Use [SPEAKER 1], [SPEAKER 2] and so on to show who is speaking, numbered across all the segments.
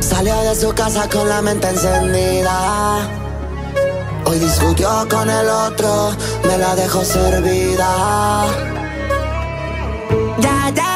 [SPEAKER 1] Salió de su casa con la mente encendida. Hoy discutió con el otro, me la dejó servida. Ya,
[SPEAKER 2] ya.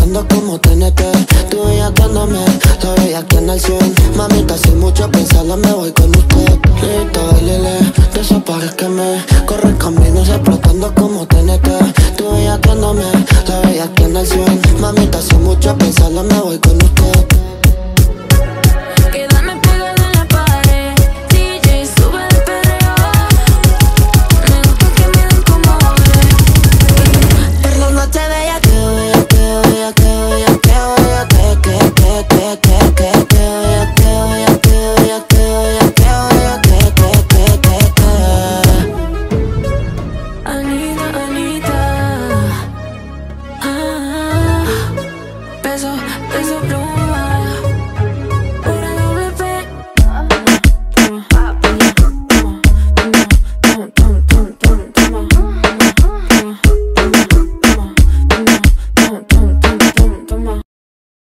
[SPEAKER 1] Como TNT, tú bellaqueándome, la bellaqueando al 100 Mamita, sin mucho pensarla me voy con usted. Lita, bailele, desaparezcame Corre el camino explotando como TNT